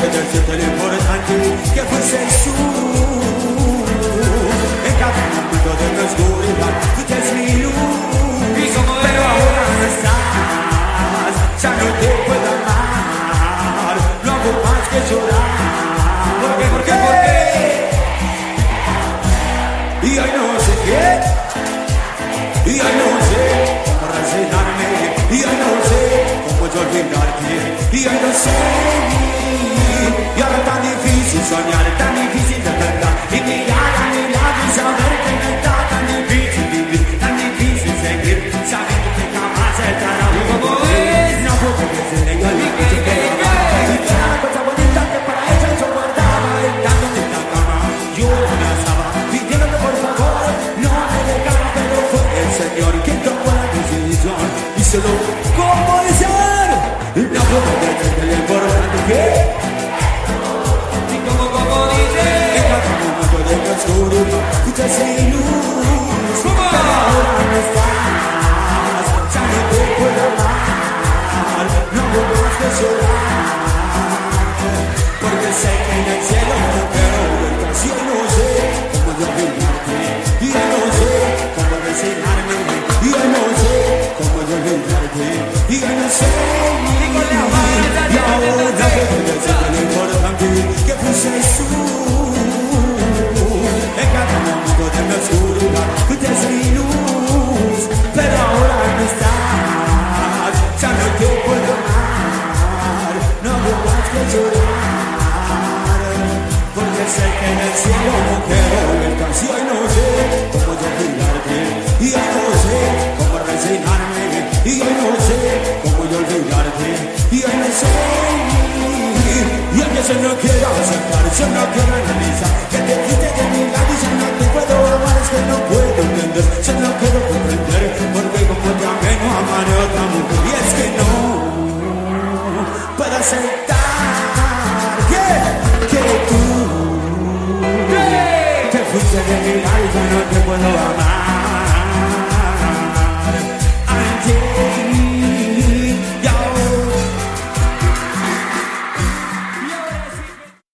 Federal tan importante que fuese su Encadenando toda la oscuridad de tres mil Pero ahora no estás, ya no te puedo amar. No hago más que llorar. ¿Por qué, por qué, por qué? Y hoy no sé qué. Y hoy no sé cómo resignarme. Y hoy no sé cómo yo olvidarte Y hoy no sé Señor quien tomó la decisión. Y solo, ¿cómo yo. Y no sé cómo y no sé cómo olvidarte. Y no sé Y ahora ya, ya, ya, puedo decir que lo importante que tú. En pero ahora no estás, ya no te puedo amar, no que llorar, porque sé que en el cielo yo no quiero analizar. Que te quite de mi lado y ya no te puedo amar. Es que no puedo entender, yo no quiero comprender. Porque como te amé no amaré a otra mujer. Y es que no. Puedo aceptar Que, tú te fuiste de mi lado y ya no